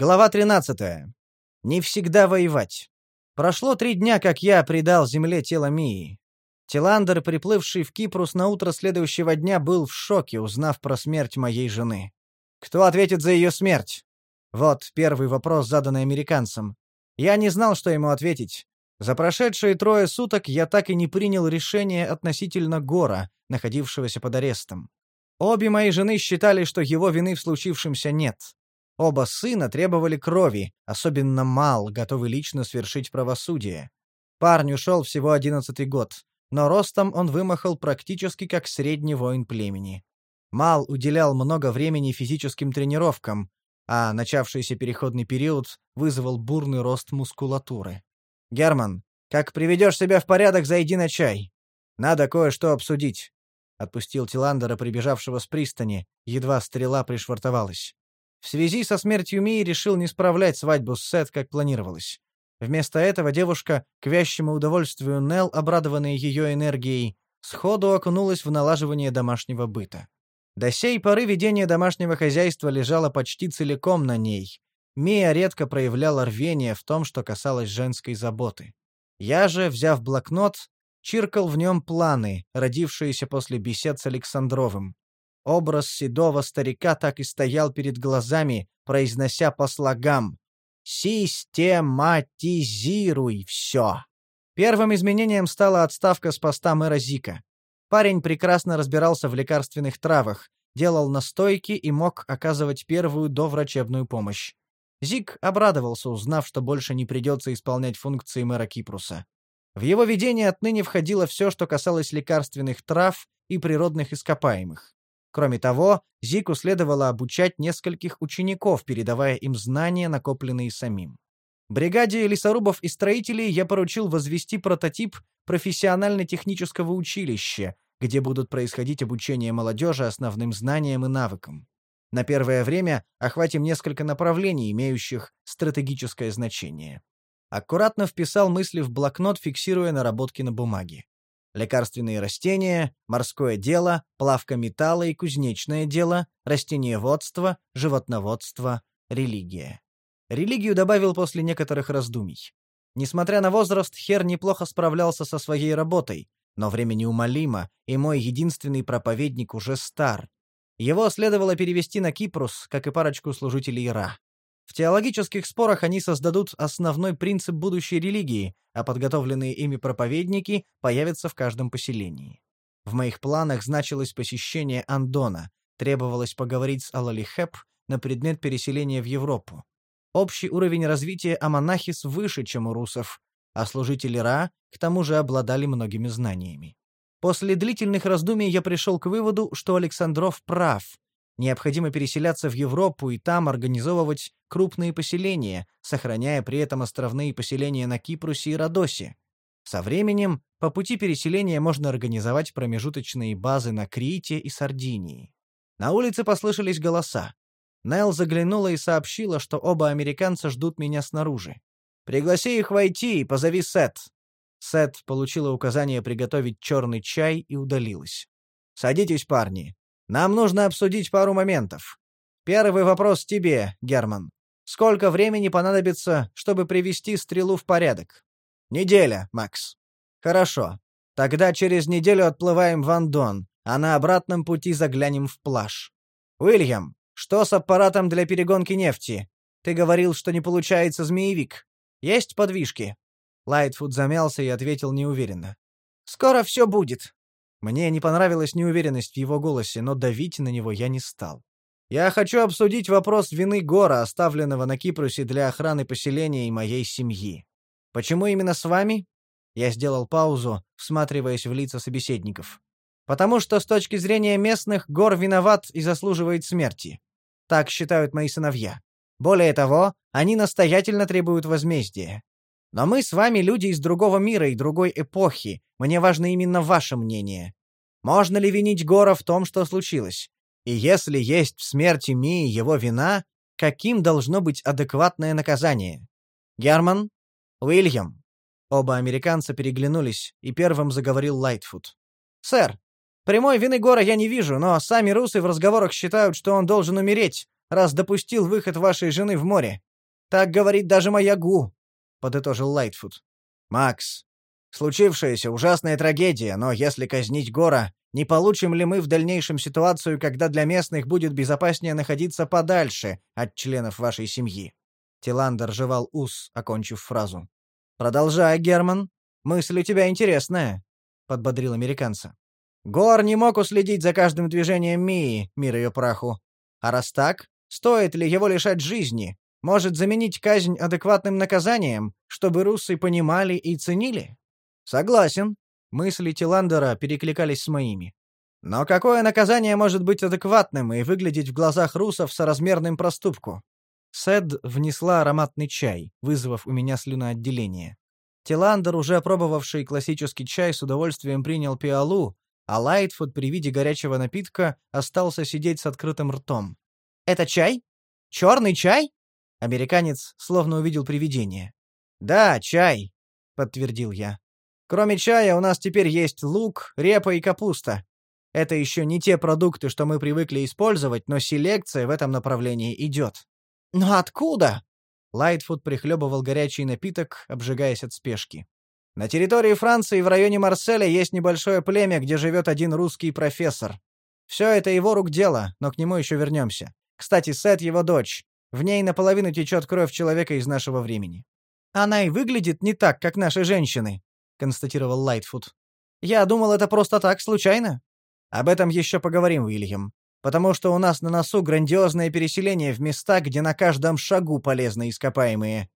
Глава 13. Не всегда воевать. Прошло три дня, как я предал земле тело Мии. Тиландер, приплывший в Кипрус на утро следующего дня, был в шоке, узнав про смерть моей жены. Кто ответит за ее смерть? Вот первый вопрос, заданный американцам. Я не знал, что ему ответить. За прошедшие трое суток я так и не принял решение относительно Гора, находившегося под арестом. Обе мои жены считали, что его вины в случившемся нет. Оба сына требовали крови, особенно Мал, готовый лично свершить правосудие. Парню шел всего одиннадцатый год, но ростом он вымахал практически как средний воин племени. Мал уделял много времени физическим тренировкам, а начавшийся переходный период вызвал бурный рост мускулатуры. «Герман, как приведешь себя в порядок, зайди на чай. Надо кое-что обсудить», — отпустил Тиландера, прибежавшего с пристани, едва стрела пришвартовалась. В связи со смертью Мии решил не справлять свадьбу с Сет, как планировалось. Вместо этого девушка, к вящему удовольствию Нел, обрадованная ее энергией, сходу окунулась в налаживание домашнего быта. До сей поры ведение домашнего хозяйства лежало почти целиком на ней. Мия редко проявляла рвение в том, что касалось женской заботы. Я же, взяв блокнот, чиркал в нем планы, родившиеся после бесед с Александровым. Образ седого старика так и стоял перед глазами, произнося по слогам «Систематизируй все». Первым изменением стала отставка с поста мэра Зика. Парень прекрасно разбирался в лекарственных травах, делал настойки и мог оказывать первую доврачебную помощь. Зик обрадовался, узнав, что больше не придется исполнять функции мэра Кипруса. В его видение отныне входило все, что касалось лекарственных трав и природных ископаемых. Кроме того, Зику следовало обучать нескольких учеников, передавая им знания, накопленные самим. Бригаде лесорубов и строителей я поручил возвести прототип профессионально-технического училища, где будут происходить обучение молодежи основным знаниям и навыкам. На первое время охватим несколько направлений, имеющих стратегическое значение. Аккуратно вписал мысли в блокнот, фиксируя наработки на бумаге лекарственные растения, морское дело, плавка металла и кузнечное дело, растениеводство, животноводство, религия. Религию добавил после некоторых раздумий. Несмотря на возраст, Хер неплохо справлялся со своей работой, но время неумолимо, и мой единственный проповедник уже стар. Его следовало перевести на Кипрус, как и парочку служителей Ра. В теологических спорах они создадут основной принцип будущей религии, а подготовленные ими проповедники появятся в каждом поселении. В моих планах значилось посещение Андона, требовалось поговорить с Алалихеп на предмет переселения в Европу. Общий уровень развития Аманахис выше, чем у русов, а служители Ра, к тому же, обладали многими знаниями. После длительных раздумий я пришел к выводу, что Александров прав, Необходимо переселяться в Европу и там организовывать крупные поселения, сохраняя при этом островные поселения на Кипрусе и Родосе. Со временем по пути переселения можно организовать промежуточные базы на Крите и Сардинии. На улице послышались голоса. Нел заглянула и сообщила, что оба американца ждут меня снаружи. «Пригласи их войти и позови Сет». Сет получила указание приготовить черный чай и удалилась. «Садитесь, парни. Нам нужно обсудить пару моментов. Первый вопрос тебе, Герман. Сколько времени понадобится, чтобы привести стрелу в порядок? Неделя, Макс. Хорошо. Тогда через неделю отплываем в Андон, а на обратном пути заглянем в плаж. Уильям, что с аппаратом для перегонки нефти? Ты говорил, что не получается змеевик. Есть подвижки? Лайтфуд замялся и ответил неуверенно. Скоро все будет. Мне не понравилась неуверенность в его голосе, но давить на него я не стал. «Я хочу обсудить вопрос вины Гора, оставленного на Кипрусе для охраны поселения и моей семьи. Почему именно с вами?» Я сделал паузу, всматриваясь в лица собеседников. «Потому что с точки зрения местных Гор виноват и заслуживает смерти. Так считают мои сыновья. Более того, они настоятельно требуют возмездия. Но мы с вами люди из другого мира и другой эпохи. Мне важно именно ваше мнение. Можно ли винить Гора в том, что случилось? И если есть в смерти Мии его вина, каким должно быть адекватное наказание? Герман? Уильям? Оба американца переглянулись, и первым заговорил Лайтфуд. «Сэр, прямой вины Гора я не вижу, но сами русы в разговорах считают, что он должен умереть, раз допустил выход вашей жены в море. Так говорит даже моя Гу, подытожил Лайтфуд. Макс, случившаяся ужасная трагедия, но если казнить Гора, не получим ли мы в дальнейшем ситуацию, когда для местных будет безопаснее находиться подальше от членов вашей семьи? Тиландер жевал ус, окончив фразу. Продолжай, Герман. Мысль у тебя интересная, подбодрил американца. Гор не мог уследить за каждым движением Мии, мир ее праху. А раз так, стоит ли его лишать жизни? Может заменить казнь адекватным наказанием, чтобы руссы понимали и ценили? Согласен. Мысли Тиландера перекликались с моими. Но какое наказание может быть адекватным и выглядеть в глазах русов соразмерным проступку? Сэд внесла ароматный чай, вызвав у меня слюноотделение. Тиландер, уже пробовавший классический чай, с удовольствием принял пиалу, а Лайтфуд при виде горячего напитка остался сидеть с открытым ртом. «Это чай? Черный чай?» Американец словно увидел привидение. «Да, чай», — подтвердил я. «Кроме чая у нас теперь есть лук, репа и капуста. Это еще не те продукты, что мы привыкли использовать, но селекция в этом направлении идет». «Но откуда?» Лайтфуд прихлебывал горячий напиток, обжигаясь от спешки. На территории Франции в районе Марселя есть небольшое племя, где живет один русский профессор. Все это его рук дело, но к нему еще вернемся. Кстати, Сет его дочь. В ней наполовину течет кровь человека из нашего времени. Она и выглядит не так, как наши женщины, констатировал Лайтфуд. Я думал, это просто так, случайно. Об этом еще поговорим, Уильям. Потому что у нас на носу грандиозное переселение в места, где на каждом шагу полезны ископаемые.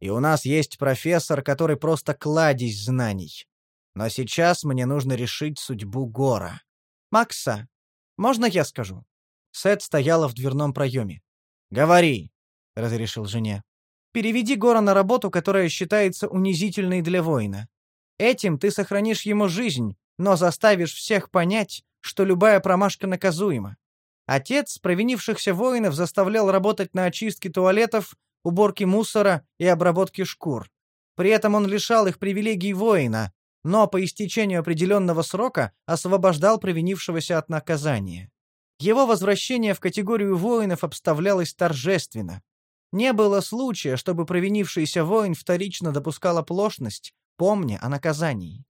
И у нас есть профессор, который просто кладезь знаний. Но сейчас мне нужно решить судьбу Гора. Макса, можно я скажу? Сет стояла в дверном проеме. Говори, разрешил жене. Переведи Гора на работу, которая считается унизительной для воина. Этим ты сохранишь ему жизнь, но заставишь всех понять, что любая промашка наказуема. Отец провинившихся воинов заставлял работать на очистке туалетов уборки мусора и обработки шкур. При этом он лишал их привилегий воина, но по истечению определенного срока освобождал провинившегося от наказания. Его возвращение в категорию воинов обставлялось торжественно. Не было случая, чтобы провинившийся воин вторично допускал оплошность, помня о наказании.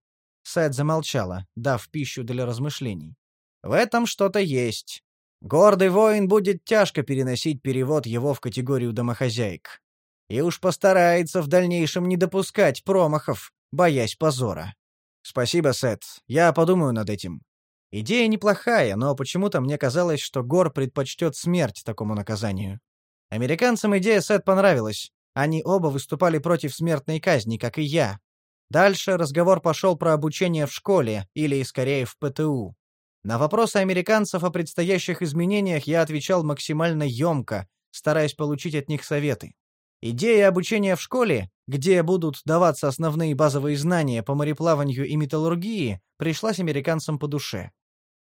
Сет замолчала, дав пищу для размышлений. В этом что-то есть. Гордый воин будет тяжко переносить перевод его в категорию домохозяек. И уж постарается в дальнейшем не допускать промахов, боясь позора. Спасибо, Сет. Я подумаю над этим. Идея неплохая, но почему-то мне казалось, что Гор предпочтет смерть такому наказанию. Американцам идея Сет понравилась. Они оба выступали против смертной казни, как и я. Дальше разговор пошел про обучение в школе, или, скорее, в ПТУ. На вопросы американцев о предстоящих изменениях я отвечал максимально емко, стараясь получить от них советы. Идея обучения в школе, где будут даваться основные базовые знания по мореплаванию и металлургии, пришлась американцам по душе.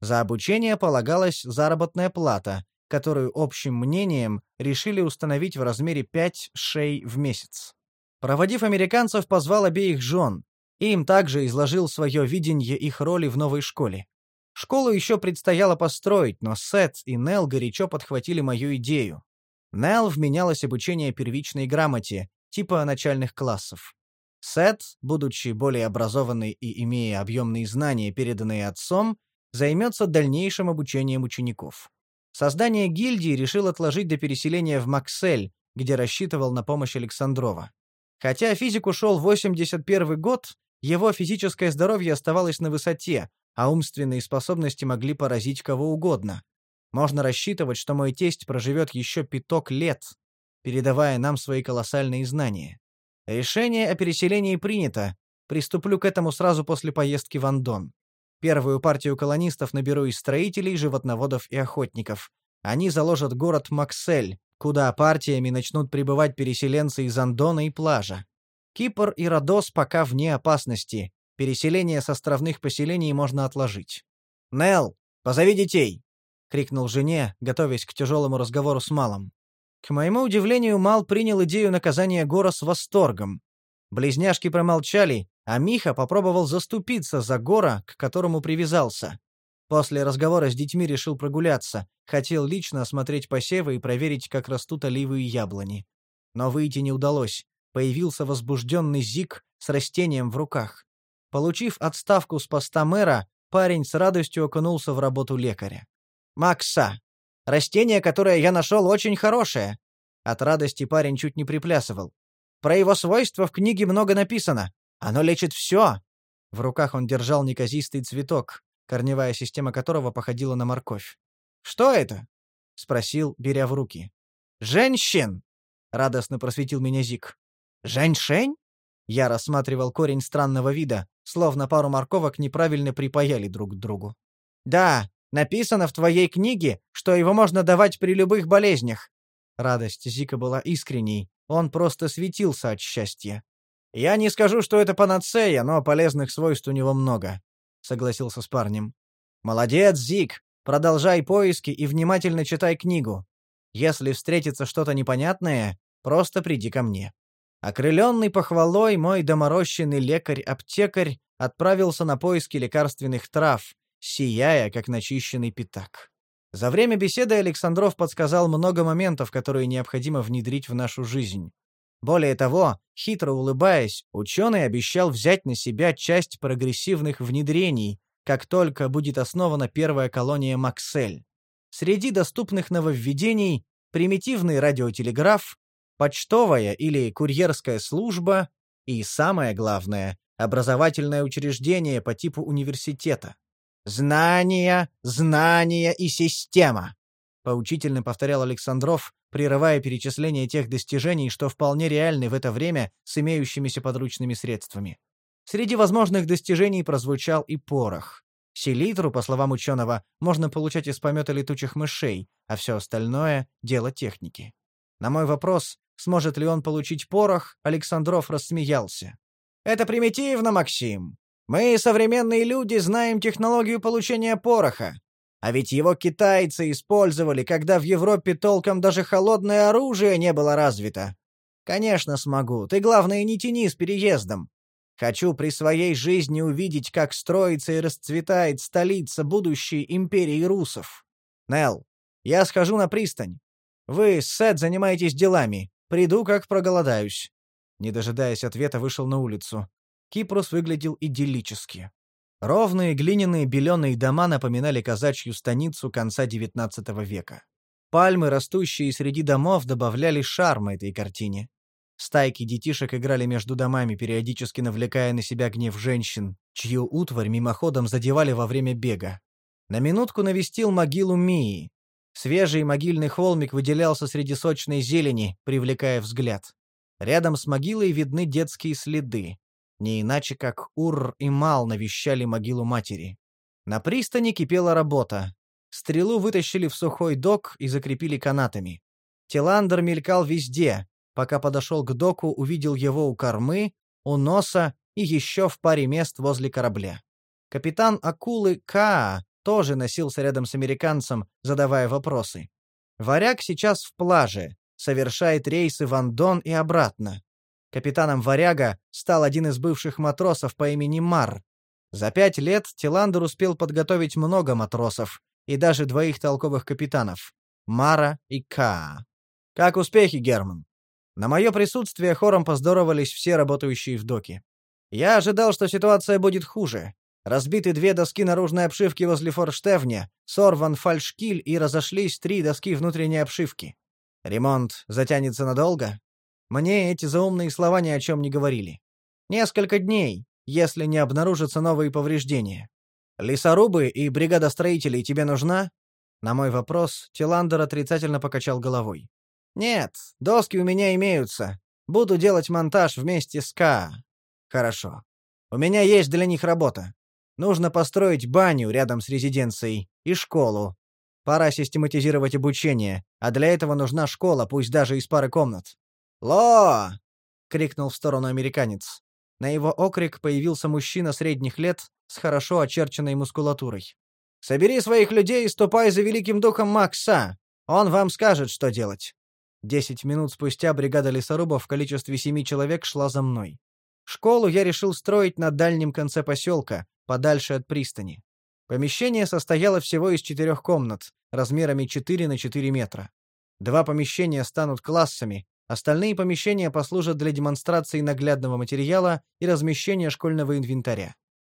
За обучение полагалась заработная плата, которую общим мнением решили установить в размере 5 шей в месяц. Проводив американцев, позвал обеих жен. Им также изложил свое видение их роли в новой школе. Школу еще предстояло построить, но Сет и Нел горячо подхватили мою идею. Нел вменялось обучение первичной грамоте, типа начальных классов. Сет, будучи более образованный и имея объемные знания, переданные отцом, займется дальнейшим обучением учеников. Создание гильдии решил отложить до переселения в Максель, где рассчитывал на помощь Александрова. Хотя физик ушел в 81 год, его физическое здоровье оставалось на высоте, а умственные способности могли поразить кого угодно. Можно рассчитывать, что мой тесть проживет еще пяток лет, передавая нам свои колоссальные знания. Решение о переселении принято. Приступлю к этому сразу после поездки в Андон. Первую партию колонистов наберу из строителей, животноводов и охотников. Они заложат город Максель, куда партиями начнут прибывать переселенцы из Андона и Плажа. Кипр и Родос пока вне опасности, Переселение с островных поселений можно отложить. «Нелл, позови детей!» — крикнул жене, готовясь к тяжелому разговору с Малом. К моему удивлению, Мал принял идею наказания Гора с восторгом. Близняшки промолчали, а Миха попробовал заступиться за Гора, к которому привязался. После разговора с детьми решил прогуляться, хотел лично осмотреть посевы и проверить, как растут оливы и яблони. Но выйти не удалось. Появился возбужденный Зик с растением в руках. Получив отставку с поста мэра, парень с радостью окунулся в работу лекаря. «Макса! Растение, которое я нашел, очень хорошее!» От радости парень чуть не приплясывал. «Про его свойства в книге много написано. Оно лечит все!» В руках он держал неказистый цветок, корневая система которого походила на морковь. «Что это?» — спросил, беря в руки. «Женщин!» — радостно просветил меня Зик. «Женьшень?» Я рассматривал корень странного вида, словно пару морковок неправильно припаяли друг к другу. «Да, написано в твоей книге, что его можно давать при любых болезнях». Радость Зика была искренней, он просто светился от счастья. «Я не скажу, что это панацея, но полезных свойств у него много», — согласился с парнем. «Молодец, Зик! Продолжай поиски и внимательно читай книгу. Если встретится что-то непонятное, просто приди ко мне». Окрыленный похвалой, мой доморощенный лекарь-аптекарь отправился на поиски лекарственных трав, сияя, как начищенный пятак. За время беседы Александров подсказал много моментов, которые необходимо внедрить в нашу жизнь. Более того, хитро улыбаясь, ученый обещал взять на себя часть прогрессивных внедрений, как только будет основана первая колония Максель. Среди доступных нововведений примитивный радиотелеграф, почтовая или курьерская служба и, самое главное, образовательное учреждение по типу университета. «Знания, знания и система», — поучительно повторял Александров, прерывая перечисление тех достижений, что вполне реальны в это время с имеющимися подручными средствами. Среди возможных достижений прозвучал и порох. Селитру, по словам ученого, можно получать из помета летучих мышей, а все остальное — дело техники. На мой вопрос, сможет ли он получить порох, Александров рассмеялся. «Это примитивно, Максим. Мы, современные люди, знаем технологию получения пороха. А ведь его китайцы использовали, когда в Европе толком даже холодное оружие не было развито. Конечно, смогу. Ты, главное, не тяни с переездом. Хочу при своей жизни увидеть, как строится и расцветает столица будущей империи русов. Нел, я схожу на пристань. Вы с Сет занимаетесь делами. Приду, как проголодаюсь. Не дожидаясь ответа, вышел на улицу. Кипрус выглядел идиллически. Ровные глиняные беленые дома напоминали казачью станицу конца XIX века. Пальмы, растущие среди домов, добавляли шарма этой картине. Стайки детишек играли между домами, периодически навлекая на себя гнев женщин, чью утварь мимоходом задевали во время бега. На минутку навестил могилу Мии. Свежий могильный холмик выделялся среди сочной зелени, привлекая взгляд. Рядом с могилой видны детские следы. Не иначе, как Ур и Мал навещали могилу матери. На пристани кипела работа. Стрелу вытащили в сухой док и закрепили канатами. Тиландер мелькал везде, Пока подошел к доку, увидел его у кормы, у носа и еще в паре мест возле корабля. Капитан акулы Каа тоже носился рядом с американцем, задавая вопросы. Варяг сейчас в плаже, совершает рейсы в Андон и обратно. Капитаном Варяга стал один из бывших матросов по имени Мар. За пять лет Тиландер успел подготовить много матросов и даже двоих толковых капитанов — Мара и Каа. «Как успехи, Герман?» На мое присутствие хором поздоровались все работающие в доке. Я ожидал, что ситуация будет хуже. Разбиты две доски наружной обшивки возле форштевня, сорван фальшкиль и разошлись три доски внутренней обшивки. Ремонт затянется надолго? Мне эти заумные слова ни о чем не говорили. Несколько дней, если не обнаружатся новые повреждения. Лесорубы и бригада строителей тебе нужна? На мой вопрос Тиландер отрицательно покачал головой. «Нет, доски у меня имеются. Буду делать монтаж вместе с Ка. Хорошо. У меня есть для них работа. Нужно построить баню рядом с резиденцией и школу. Пора систематизировать обучение, а для этого нужна школа, пусть даже из пары комнат. «Ло!» — крикнул в сторону американец. На его окрик появился мужчина средних лет с хорошо очерченной мускулатурой. «Собери своих людей и ступай за великим духом Макса. Он вам скажет, что делать». Десять минут спустя бригада лесорубов в количестве семи человек шла за мной. Школу я решил строить на дальнем конце поселка, подальше от пристани. Помещение состояло всего из четырех комнат, размерами 4 на 4 метра. Два помещения станут классами, Остальные помещения послужат для демонстрации наглядного материала и размещения школьного инвентаря.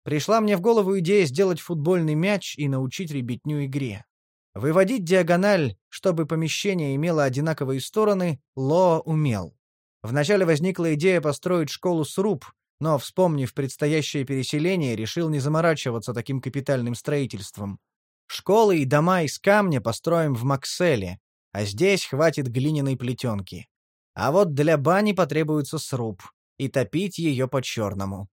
Пришла мне в голову идея сделать футбольный мяч и научить ребятню игре. Выводить диагональ, чтобы помещение имело одинаковые стороны, Ло умел. Вначале возникла идея построить школу сруб, но, вспомнив предстоящее переселение, решил не заморачиваться таким капитальным строительством. Школы и дома из камня построим в Макселе, а здесь хватит глиняной плетенки. А вот для бани потребуется сруб, и топить ее по-черному.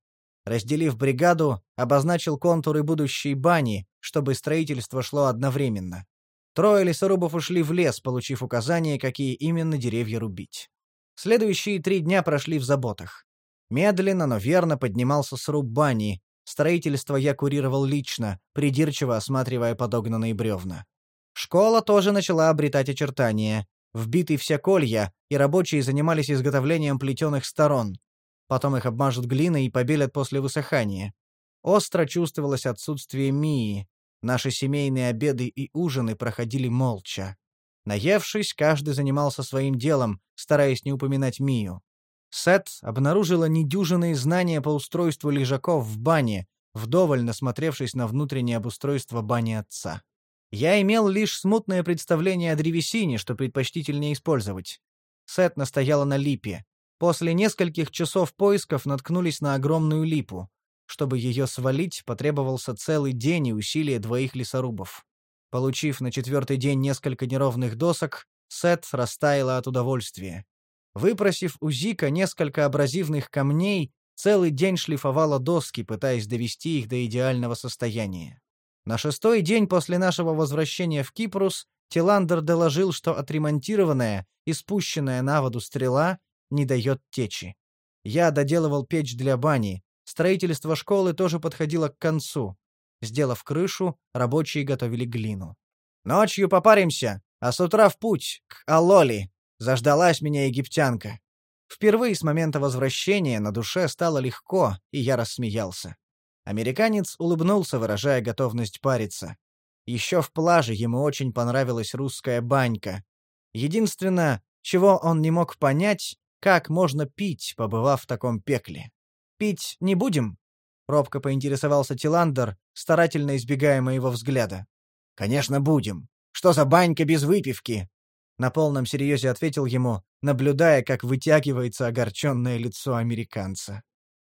Разделив бригаду, обозначил контуры будущей бани, чтобы строительство шло одновременно. Трое лесорубов ушли в лес, получив указание, какие именно деревья рубить. Следующие три дня прошли в заботах. Медленно, но верно поднимался сруб бани. Строительство я курировал лично, придирчиво осматривая подогнанные бревна. Школа тоже начала обретать очертания. Вбиты все колья, и рабочие занимались изготовлением плетеных сторон. Потом их обмажут глиной и побелят после высыхания. Остро чувствовалось отсутствие Мии. Наши семейные обеды и ужины проходили молча. Наевшись, каждый занимался своим делом, стараясь не упоминать Мию. Сет обнаружила недюжинные знания по устройству лежаков в бане, вдоволь насмотревшись на внутреннее обустройство бани отца. Я имел лишь смутное представление о древесине, что предпочтительнее использовать. Сет настояла на липе. После нескольких часов поисков наткнулись на огромную липу. Чтобы ее свалить, потребовался целый день и усилия двоих лесорубов. Получив на четвертый день несколько неровных досок, Сет растаяла от удовольствия. Выпросив у Зика несколько абразивных камней, целый день шлифовала доски, пытаясь довести их до идеального состояния. На шестой день после нашего возвращения в Кипрус Тиландер доложил, что отремонтированная и спущенная на воду стрела не дает течи. Я доделывал печь для бани. Строительство школы тоже подходило к концу. Сделав крышу, рабочие готовили глину. «Ночью попаримся, а с утра в путь, к Алоли», — заждалась меня египтянка. Впервые с момента возвращения на душе стало легко, и я рассмеялся. Американец улыбнулся, выражая готовность париться. Еще в плаже ему очень понравилась русская банька. Единственное, чего он не мог понять, как можно пить, побывав в таком пекле? Пить не будем? Робко поинтересовался Тиландер, старательно избегая моего взгляда. Конечно, будем. Что за банька без выпивки? На полном серьезе ответил ему, наблюдая, как вытягивается огорченное лицо американца.